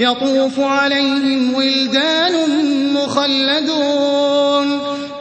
يطوف عليهم ولدان مخلدون.